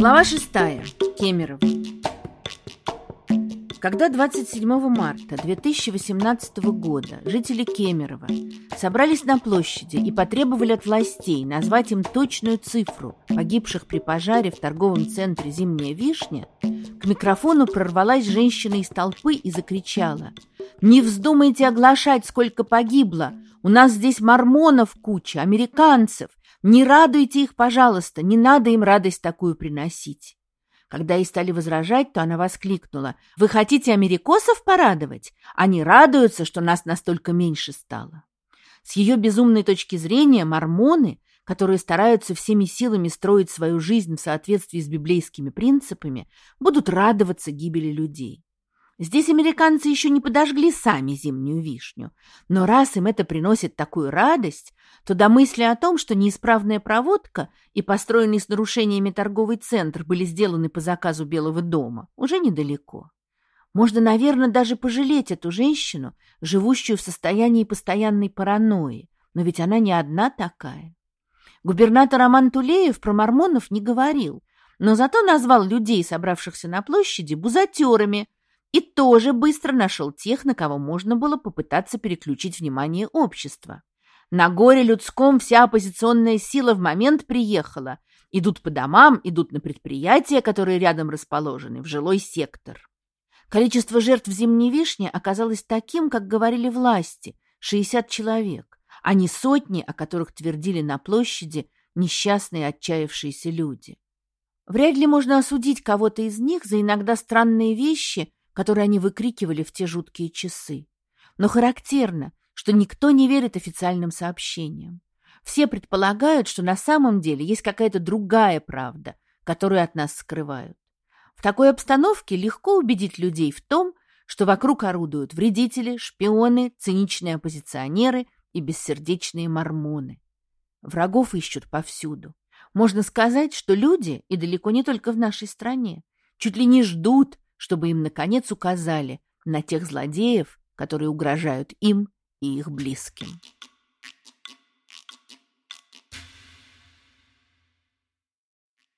Глава шестая. Кемерово. Когда 27 марта 2018 года жители Кемерово собрались на площади и потребовали от властей назвать им точную цифру погибших при пожаре в торговом центре «Зимняя вишня», к микрофону прорвалась женщина из толпы и закричала «Не вздумайте оглашать, сколько погибло! У нас здесь мормонов куча, американцев! Не радуйте их, пожалуйста, не надо им радость такую приносить!» Когда ей стали возражать, то она воскликнула. «Вы хотите америкосов порадовать? Они радуются, что нас настолько меньше стало». С ее безумной точки зрения мормоны, которые стараются всеми силами строить свою жизнь в соответствии с библейскими принципами, будут радоваться гибели людей. Здесь американцы еще не подожгли сами зимнюю вишню, но раз им это приносит такую радость, то до мысли о том, что неисправная проводка и построенный с нарушениями торговый центр были сделаны по заказу Белого дома, уже недалеко. Можно, наверное, даже пожалеть эту женщину, живущую в состоянии постоянной паранойи, но ведь она не одна такая. Губернатор Роман Тулеев про мормонов не говорил, но зато назвал людей, собравшихся на площади, бузатерами – и тоже быстро нашел тех, на кого можно было попытаться переключить внимание общества. На горе людском вся оппозиционная сила в момент приехала. Идут по домам, идут на предприятия, которые рядом расположены, в жилой сектор. Количество жертв зимней вишни оказалось таким, как говорили власти – 60 человек, а не сотни, о которых твердили на площади несчастные отчаявшиеся люди. Вряд ли можно осудить кого-то из них за иногда странные вещи – которые они выкрикивали в те жуткие часы. Но характерно, что никто не верит официальным сообщениям. Все предполагают, что на самом деле есть какая-то другая правда, которую от нас скрывают. В такой обстановке легко убедить людей в том, что вокруг орудуют вредители, шпионы, циничные оппозиционеры и бессердечные мормоны. Врагов ищут повсюду. Можно сказать, что люди, и далеко не только в нашей стране, чуть ли не ждут, чтобы им, наконец, указали на тех злодеев, которые угрожают им и их близким.